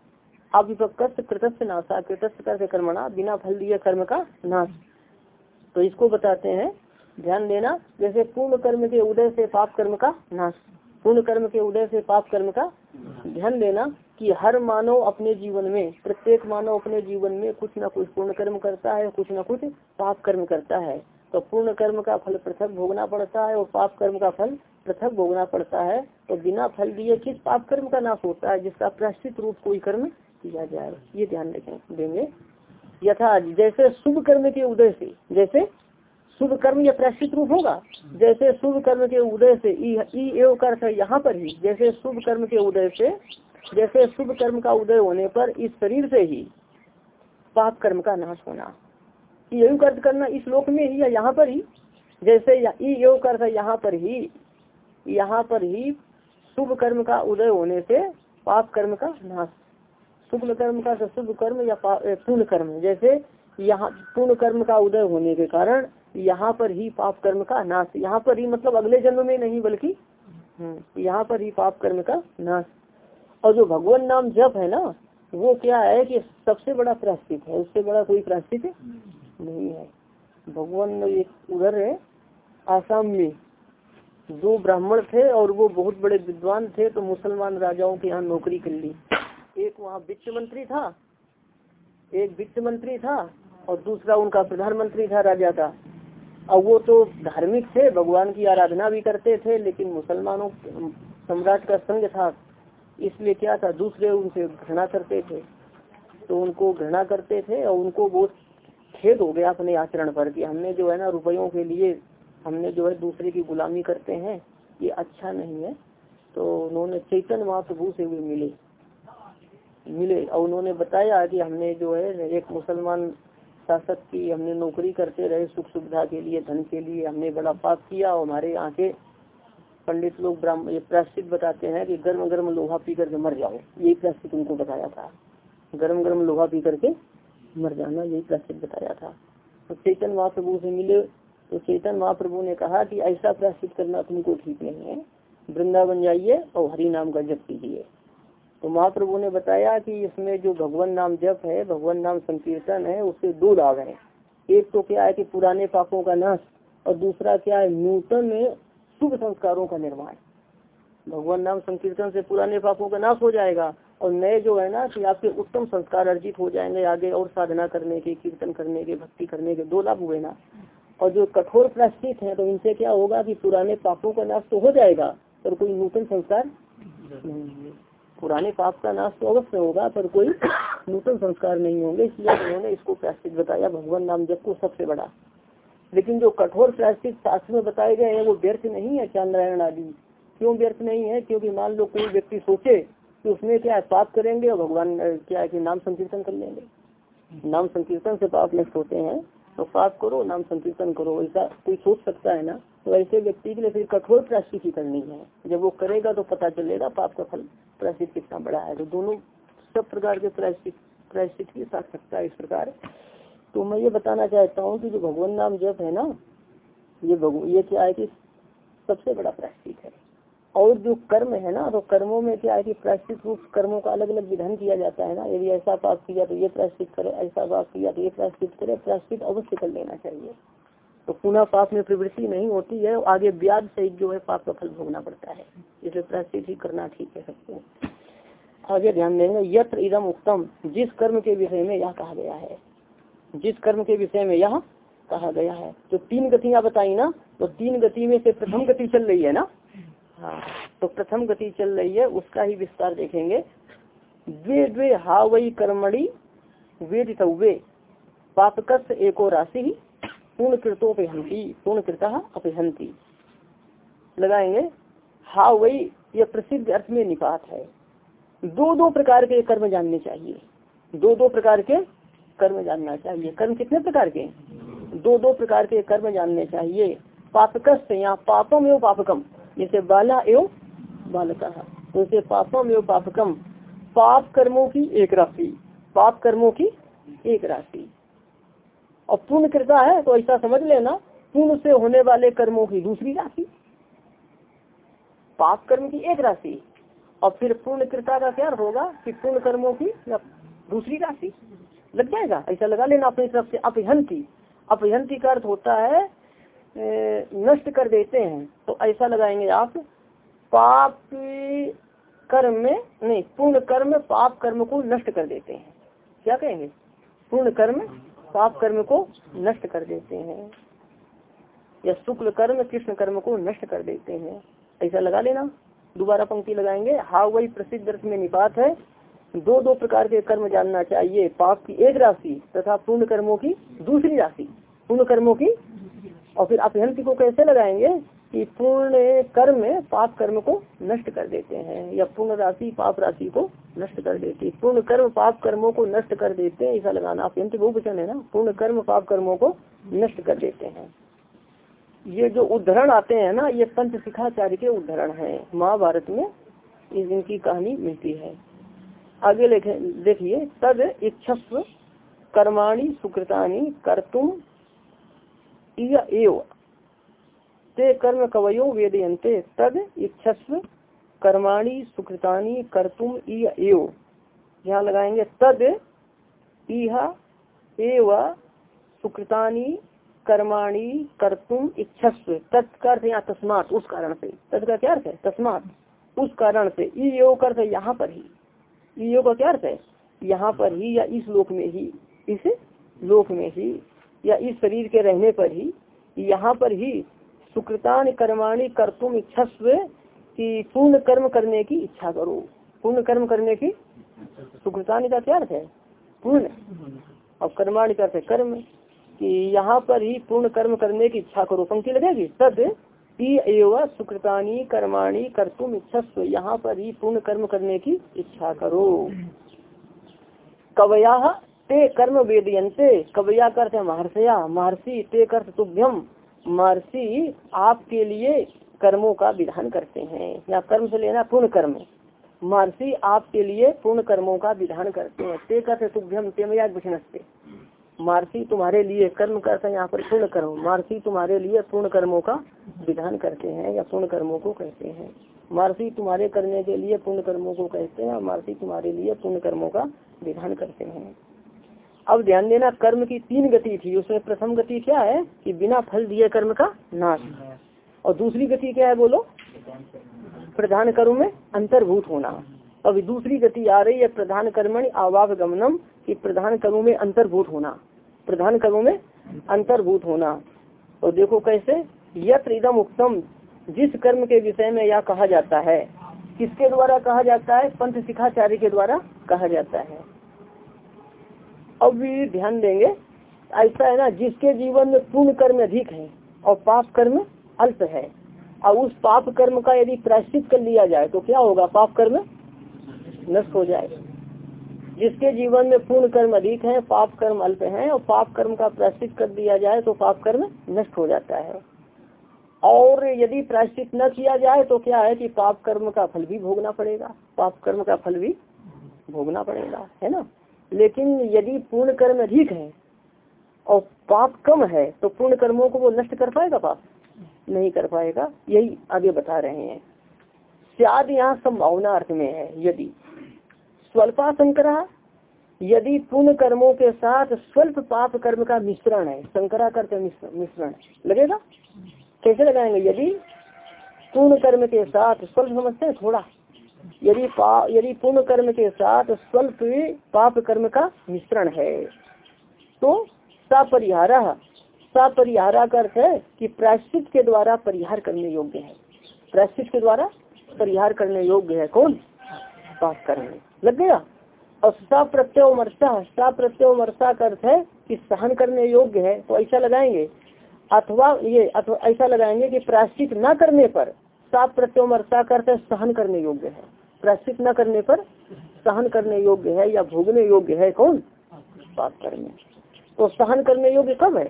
अविपक्ष कृतस्थ नाशा। कृतस्थ कर कर्मणा बिना फल दिए कर्म का नाश। तो इसको बताते हैं, ध्यान देना, जैसे पूर्ण कर्म के उदय से पाप कर्म का नाश। पूर्ण कर्म के उदय से पाप कर्म का ध्यान देना कि हर मानव अपने जीवन में, प्रत्येक मानव अपने जीवन में कुछ न कुछ पूर्ण कर्म करता है, कुछ न कुछ पाप कर्म करता है। तो पूर्ण कर्म का फल पृथक भोगना पड़ता है और पाप कर्म का फल पृथक भोगना पड़ता है। तो बिना फल दिए किस पाप कर्म का नाश होता है, जिसका प्राश्चित रूप कोई कर्म किया जाए? ये ध्यान रखें, देंगे। यथा, जैसे शुभ कर्म के उदय से, जैसे शुभ कर्म या प्राश्चित रूप होगा? जैसे शुभ कर्म के उदय से, ई एव कर यहाँ पर ही, जैसे शुभ कर्म के उदय से, जैसे शुभ कर्म का उदय होने पर इस शरीर से ही पाप कर्म का नाश होना। यही कर्त करना इस लोक में ही या यहाँ पर ही? जैसे ई योग कर यहाँ पर ही, यहाँ पर ही शुभ कर्म का उदय होने से पाप कर्म का नाश। शुभ कर्म का शुभ कर्म या पूर्ण कर्म जैसे यहाँ पूर्ण कर्म का उदय होने के कारण यहाँ पर ही पाप कर्म का नाश यहाँ पर ही मतलब अगले जन्म में नहीं बल्कि हम्म, यहाँ पर ही पाप कर्म का नाश। और जो भगवान नाम जप है ना वो क्या है कि सबसे बड़ा प्राश्चित है उससे बड़ा कोई प्राश्चित नहीं है। भगवान एक उधर है आसाम में। दो ब्राह्मण थे और वो बहुत बड़े विद्वान थे तो मुसलमान राजाओं के यहाँ नौकरी कर ली। एक वहाँ वित्त मंत्री था एक वित्त मंत्री था और दूसरा उनका प्रधानमंत्री था राजा का और वो तो धार्मिक थे, भगवान की आराधना भी करते थे, लेकिन मुसलमानों, सम्राट का संग था। इसलिए क्या था? दूसरे उनसे घृणा करते थे। तो उनको घृणा करते थे और उनको बहुत खेद हो गया अपने आचरण पर कि हमने जो है ना रुपयों के लिए, हमने जो है दूसरे की गुलामी करते हैं, ये अच्छा नहीं है। तो उन्होंने चैतन्य महाप्रभु से भी मिले। मिले और उन्होंने बताया कि हमने जो है एक मुसलमान शासक की हमने नौकरी करते रहे, सुख सुविधा के लिए, धन के लिए, हमने बड़ा पाप किया और हमारे यहाँ के पंडित लोग ब्राह्मण ये प्राश्चित बताते हैं कि गर्म गर्म लोहा पी करके मर जाओ। यही प्राश्चित उनको बताया था। गर्म गर्म लोहा पी करके मर जाना, यही प्राश्चित बताया था। तो चेतन महाप्रभु से मिले तो चेतन महाप्रभु ने कहा कि ऐसा प्राश्चित करना तुमको ठीक नहीं है। वृंदावन जाइए और हरि नाम का जप कीजिए। तो महाप्रभु ने बताया कि इसमें जो भगवान नाम जप है, भगवान नाम संकीर्तन है, उससे दो लाभ है। एक तो क्या है कि पुराने पापों का नाश और दूसरा क्या है, नूतन शुभ संस्कारों का निर्माण। भगवान नाम संकीर्तन से पुराने पापों का नाश हो जाएगा और नए जो है ना कि आपके उत्तम संस्कार अर्जित हो जाएँगे आगे और साधना करने के, कीर्तन करने के, भक्ति करने के दो लाभ हुए ना। और जो कठोर प्राश्चित है तो इनसे क्या होगा कि पुराने पापों का नाश तो हो जाएगा, पर कोई नूतन संस्कार नहीं पुराने पाप का नाश तो अवश्य होगा, पर कोई नूतन संस्कार नहीं होंगे, इसलिए उन्होंने इसको प्राश्चित बताया, भगवान नाम जब को सबसे बड़ा। लेकिन जो कठोर प्राश्चित शास्त्र में बताए गए हैं, वो व्यर्थ नहीं है चंद्रायण आदि? क्यों व्यर्थ नहीं है? क्योंकि मान लो कोई व्यक्ति सोचे कि उसमें क्या पाप करेंगे और भगवान क्या है कि नाम संकीर्तन कर लेंगे। नाम संकीर्तन से पाप नष्ट होते हैं तो पाप करो, नाम संकीर्तन करो, ऐसा कोई सोच सकता है ना? तो ऐसे व्यक्ति के लिए फिर कठोर प्राश्चित ही करनी है। जब वो करेगा तो पता चलेगा पाप का फल प्रायश्चित कितना बड़ा है। तो दोनों सब प्रकार के प्रायश्चित प्रायश्चित की सार्थकता इस प्रकार। तो मैं ये बताना चाहता हूँ कि जो भगवान नाम जप है ना, ये ये क्या है कि सबसे बड़ा प्रायश्चित है। और जो कर्म है ना तो कर्मों में क्या है कि प्रायश्चित रूप कर्मों का अलग अलग विधान किया जाता है ना। यदि ऐसा पाप किया तो ये प्रायश्चित करे, ऐसा पाप किया तो ये प्रायश्चित करे। प्रायश्चित अवश्य कर लेना चाहिए। तो पुनः पाप में प्रवृत्ति नहीं होती है, आगे ब्याज सहित जो है पाप का फल भोगना पड़ता है। इसलिए प्रायश्चित ही करना ठीक है सबको। आगे ध्यान देंगे, यत्र इदम उत्तम जिस कर्म के विषय में यह कहा गया है। जिस कर्म के विषय में यह कहा गया है। तो तीन गतियाँ बताई ना तो तीन गति में से प्रथम गति चल रही है ना? हाँ तो प्रथम गति चल रही है, उसका ही विस्तार देखेंगे। द्वे हा वही कर्मणि वेद वे पापकस एको राशि पूर्ण कृतोपहंती पूर्ण कृता अपहंती लगाएँगे, हा वही, यह प्रसिद्ध अर्थ में निपात है। दो दो प्रकार के कर्म जानने चाहिए। दो दो प्रकार के कर्म जानना चाहिए। कर्म कितने प्रकार के? दो दो प्रकार के कर्म जानने चाहिए। पापकस यहाँ पापम एवं पापकम, जैसे बाला एवं बालका। जैसे पापम एवं पापकम, पाप कर्मों की एक राशि, पाप कर्मों की एक राशि। और पूर्ण कृता है तो ऐसा समझ लेना, पूर्ण से होने वाले कर्मों की दूसरी राशि। पाप कर्म की एक राशि। और फिर पूर्ण कृता का क्या होगा कि पूर्ण कर्मों की दूसरी राशि? लग जाएगा, ऐसा लगा लेना अपनी तरफ़ से। अपहंती अपहंती का अर्थ होता है नष्ट कर देते हैं। तो ऐसा लगाएँगे आप, पाप कर्म में, नहीं, पूर्ण कर्म पाप कर्म को नष्ट कर देते हैं। क्या कहेंगे? पूर्ण कर्म पाप कर्म को नष्ट कर देते हैं। या शुक्ल कर्म कृष्ण कर्म को नष्ट कर देते हैं। ऐसा लगा लेना। दोबारा पंक्ति लगाएँगे। हा, वही प्रसिद्ध अर्थ में निपात है। दो दो प्रकार के कर्म जानना चाहिए। पाप की एक राशि तथा पूर्ण कर्मों की दूसरी राशि। पूर्ण कर्मों की? और फिर अपहंत को कैसे लगाएँगे? कि पूर्ण कर्म पाप कर्म को नष्ट कर देते हैं, या पूर्ण राशि पाप राशि को नष्ट कर देती है। पूर्ण कर्म पाप कर्मों को नष्ट कर देते हैं, ऐसा लगाना अपहंत बहुवचन है ना, पूर्ण कर्म पाप कर्मों को नष्ट कर देते हैं। ये जो उदाहरण आते हैं ना, ये पंच शिखाचार्य के उदाहरण है। महाभारत में इनकी कहानी मिलती है। आगे देखिए, तद इच्छस्व कर्माणी सुकृतानी कर्तुम एव। ते कर्म कवयो वेदयंते तद इच्छस्व कर्माणी सुकृतानी कर्तुम एव। यहाँ लगाएँगे तद इह एव सुकृतानी कर्माणी कर्तुम इच्छस्व। तत्कर्थ यहाँ तस्मात, उस कारण से। तद का क्या अर्थ है? तस्मात। उस कारण से। योग अर्थ यहाँ पर ही। योग का क्या अर्थ है? यहाँ पर ही या इस लोक में ही। इस लोक में ही या इस शरीर के रहने पर ही। यहाँ पर ही सुकृतान कर्माणी कर्तुम इच्छा कि पूर्ण कर्म करने की इच्छा करो। पूर्ण कर्म करने की सुकृतान का क्या अर्थ है? पूर्ण। और कर्माणी का कर्म। कि यहाँ पर ही पूर्ण कर्म करने की इच्छा करो। पंक्ति लगेगी? तद सुकृतानी कर्माणी कर तुम इच्छस्व। यहाँ पर ही पूर्ण कर्म करने की इच्छा करो। कवया ते कर्म वेदयंते कवया करते महर्षया। महर्षि ते कर्थ तुभ्यम महर्षि आपके लिए कर्मों का विधान करते हैं, या कर्म से लेना पूर्ण कर्म महर्षि आपके लिए पूर्ण कर्मों का विधान करते हैं। ते करते तुभ्यम तेमया से महर्षि तुम्हारे लिए कर्म करते हैं, यहाँ पर पूर्ण कर्म। महर्षि तुम्हारे लिए पूर्ण कर्मों का विधान करते हैं, या पूर्ण कर्मों को कहते हैं। महर्षि तुम्हारे करने के लिए पूर्ण कर्मों को कहते हैं और महर्षि तुम्हारे लिए पूर्ण कर्मों का विधान करते हैं। अब ध्यान देना, कर्म की तीन गति थी। उसमें प्रथम गति क्या है कि बिना फल दिए कर्म का नाश। और दूसरी गति क्या है बोलो? प्रधान कर्म में अंतर्भूत होना। अब दूसरी गति आ रही है, प्रधान कर्मण आवाग गमनम कि प्रधान कर्म में अंतर्भूत होना। प्रधान कर्म में अंतर्भूत होना। और देखो कैसे? यत्र इदम उत्तम जिस कर्म के विषय में यह कहा जाता है, किसके द्वारा कहा जाता है? पंथ शिखाचार्य के द्वारा कहा जाता है। अब भी ध्यान देंगे, ऐसा है ना, जिसके जीवन में पूर्ण कर्म अधिक है और पाप कर्म अल्प है। और उस पाप कर्म का यदि प्रायश्चित कर लिया जाए तो क्या होगा? पाप कर्म नष्ट हो जाए जिसके जीवन में पूर्ण कर्म अधिक है, पाप कर्म अल्प है, और पाप कर्म का प्रायश्चित कर दिया जाए तो पाप कर्म नष्ट हो जाता है। और यदि प्रायश्चित न किया जाए तो क्या है कि पाप कर्म का फल भी भोगना पड़ेगा। पाप कर्म का फल भी भोगना पड़ेगा, है ना? लेकिन यदि पूर्ण कर्म अधिक है और पाप कम है तो पूर्ण कर्मों को वो नष्ट कर पाएगा पाप? नहीं कर पाएगा। यही आगे बता रहे हैं। शायद यहाँ संभावना अर्थ में है। यदि स्वल्पा संकरा यदि पूर्ण कर्मों के साथ स्वल्प पाप कर्म का मिश्रण है संकरा करते मिश्रण, लगेगा? कैसे लगाएँगे? यदि पूर्ण कर्म के साथ स्वल्प समझते हैं, थोड़ा यदि यदि पूर्ण कर्म के साथ स्वल्प पाप कर्म का मिश्रण है तो सपरिहारा सपरिहारा का अर्थ है कि प्रायश्चित के द्वारा परिहार करने योग्य है। प्रायश्चित के द्वारा परिहार करने योग्य है कौन? पाप कर्म। लग गया? और सा प्रत्यय सा का अर्थ है कि सहन करने योग्य है तो ऐसा लगाएँगे। अथवा ये, अथवा ऐसा लगाएँगे कि प्रायश्चित न करने पर सा प्रत्यय मरसा का अर्थ सहन करने योग्य है। प्रायश्चित न करने पर सहन करने योग्य है या भोगने योग्य है कौन? पाप कर्म तो सहन करने योग्य कब है?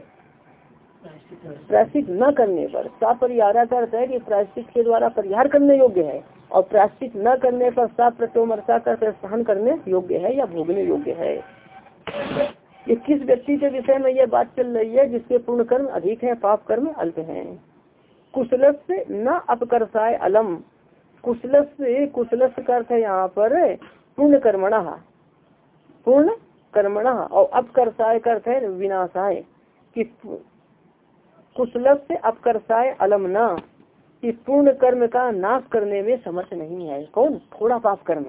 प्रायश्चित न करने पर। सा परिहारा है कि प्रायश्चित के द्वारा परिहार करने योग्य है और प्रायश्चित न करने पर सा प्रत्योमर्षा कर सहन करने योग्य है या भोगने योग्य है। ये किस व्यक्ति के विषय में ये बात चल रही है जिसके पूर्ण कर्म अधिक है, पाप कर्म अल्प है? कुशल से न अपकर्षाय अलम। कुशल से कुशल का अर्थ है यहाँ पर पूर्ण कर्मणा पूर्ण कर्मणा और अपकर्षाय अर्थ है विनाशाय। कि कुशल से अपकर्षाय अलम न कि पूर्ण कर्म का नाश करने में समर्थ नहीं है। कौन? थोड़ा पाप कर्म।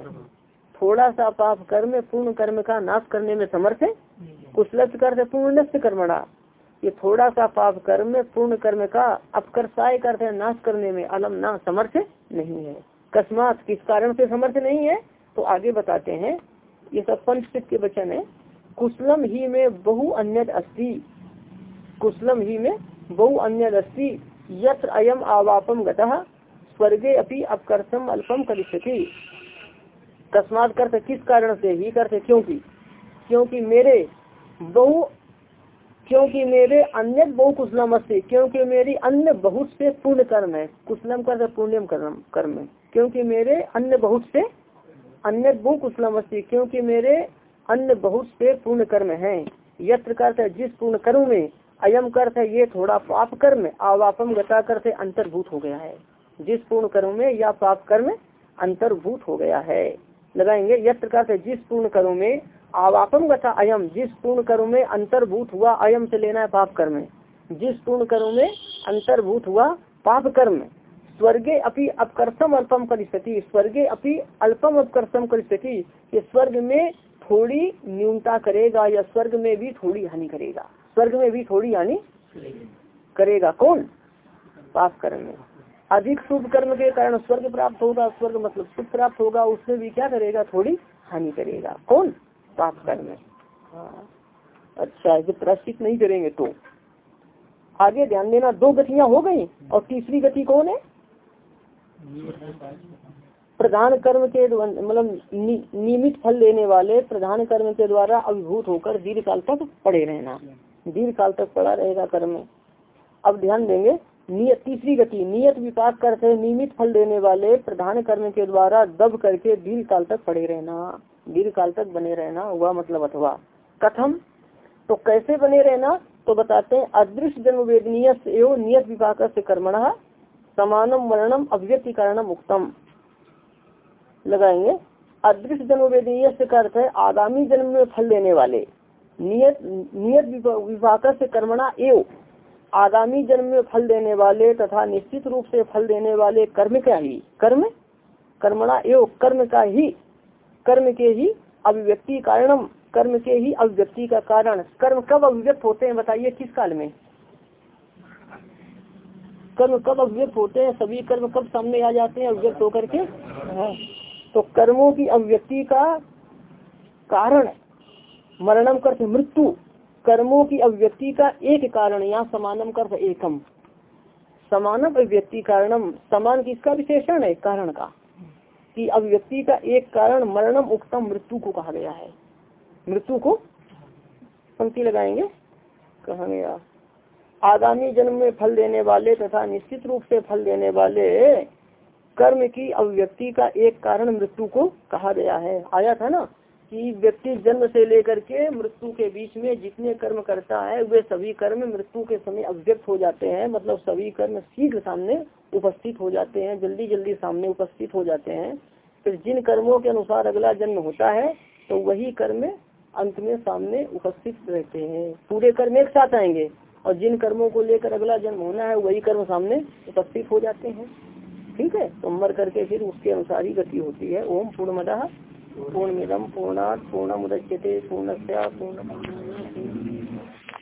थोड़ा सा पाप कर्म, पूर्ण कर्म का नाश करने में समर्थ है। कुशल कर पूर्ण कर्मणा। ये थोड़ा सा पाप कर्म में, पूर्ण कर्म का अपकर्षाय करते नाश करने में अलम ना समर्थ नहीं है। कस्मात किस कारण से समर्थ नहीं है? तो आगे बताते हैं। ये सब पंच के वचन है। कुशलम ही में बहु अन्य अस्थि कुशलम ही में बहु अन्य अस्थि यत्र अयम आवापम गतः। स्वर्गे अपनी अपकर्षम अल्पम कर करिष्यति। कस्मात करते किस कारण से? ही करते क्योंकि। क्योंकि मेरे बहु क्योंकि मेरे अन्य बहु कुशलम अस्थि क्योंकि मेरी अन्य बहुत से पूर्ण कर्म है। कुशलम कर पुण्यम कर्म कर्म है। क्योंकि मेरे अन्य बहुत से, अन्य बहु कुशलम अस्थि क्योंकि मेरे अन्य बहुत से पूर्ण कर्म है। यत्र करते जिस पूर्ण कर्म में अयम करते ये थोड़ा पाप कर्म आवापम गता करते अंतर्भूत हो गया है। जिस पूर्ण कर्म में या पाप कर्म अंतर्भूत हो गया है। लगाएँगे, यत्र करते जिस पूर्ण कर्म में आवापम गता अयम, जिस पूर्ण कर्म में अंतर्भूत हुआ अयम से लेना है पाप कर्म जिस पूर्ण कर्म में अंतर्भूत हुआ पाप कर्म स्वर्गे अपनी अपकर्षम अल्पम करिष्यति, स्वर्गे अपनी अल्पम अपकर्षम करिष्यति, ये स्वर्ग में थोड़ी न्यूनता करेगा या स्वर्ग में भी थोड़ी हानि करेगा। स्वर्ग में भी थोड़ी हानि करेगा। कौन? पाप कर्म में। अधिक शुभ कर्म के कारण स्वर्ग प्राप्त होगा, स्वर्ग मतलब सुख प्राप्त होगा, उसमें भी क्या करेगा? थोड़ी हानि करेगा। कौन? पाप कर्म हाँ। अच्छा जब प्राश्चित नहीं करेंगे तो। आगे ध्यान देना, दो गतियाँ हो गई, और तीसरी गति कौन है? प्रधान कर्म के मतलब नियमित फल देने वाले प्रधान कर्म के द्वारा अभिभूत होकर दीर्घ काल तक पड़े रहना। दीर्घ काल तक पड़ा रहेगा कर्म। अब ध्यान देंगे, नियत, तीसरी गति, नियत विपाक करते नियमित फल देने वाले प्रधान कर्म के द्वारा दब करके दीर्घ काल तक पड़े रहना। दीर्घ काल तक बने रहना हुआ मतलब अथवा। कथम तो कैसे बने रहना? तो बताते हैं, अदृश्य जन्म वेदनीय एवं नियत विपाक से कर्मण समानम वर्णम अभिव्यक्ति कारणम उक्तम। लगाएँगे। अदृश्य जन्म वेदनीय से अर्थ है, आगामी जन्म में फल देने वाले। नियत नियत विपाक से कर्मणा एवं। आगामी जन्म में फल देने वाले तथा निश्चित रूप से फल देने वाले कर्म का ही? कर्म? कर्मणा एवं, कर्म का ही। कर्म के ही अभिव्यक्ति कारणम, कर्म के ही अभिव्यक्ति का कारण। कर्म कब अभिव्यक्त होते हैं बताइए, किस काल में? कर्म कब अभिव्यक्त होते हैं? सभी कर्म कब सामने आ जाते हैं अभिव्यक्त होकर के। तो कर्मों की अभिव्यक्ति का कारण, मरणम कर मृत्यु, कर्मों की अभिव्यक्ति का एक कारण, यहाँ समानम कर एकम। समानम अभिव्यक्ति कारणम, समान किसका विशेषण है? कारण का। कि अभिव्यक्ति का एक कारण मरणम उक्तम मृत्यु को कहा गया है। मृत्यु को पंक्ति लगाएँगे। कहा गया आगामी जन्म में फल देने वाले तथा निश्चित रूप से फल देने वाले कर्म की अभिव्यक्ति का एक कारण मृत्यु को कहा गया है। आया था ना? कि व्यक्ति जन्म से लेकर के मृत्यु के बीच में जितने कर्म करता है, वे सभी कर्म मृत्यु के समय अव्यक्त हो जाते हैं। मतलब सभी कर्म शीघ्र सामने उपस्थित हो जाते हैं, जल्दी जल्दी सामने उपस्थित हो जाते हैं। फिर जिन कर्मों के अनुसार अगला जन्म होता है तो वही कर्म अंत में सामने उपस्थित रहते हैं। पूरे कर्म एक साथ आएँगे, और जिन कर्मों को लेकर अगला जन्म होना है, वही कर्म सामने उपस्थित हो जाते हैं। ठीक है? तो मर करके फिर उसके अनुसार ही गति होती है। ओम पूर्ण मदा पूर्ण मिदम पूर्णा पूर्ण मुदच्यते पूर्ण पूर्ण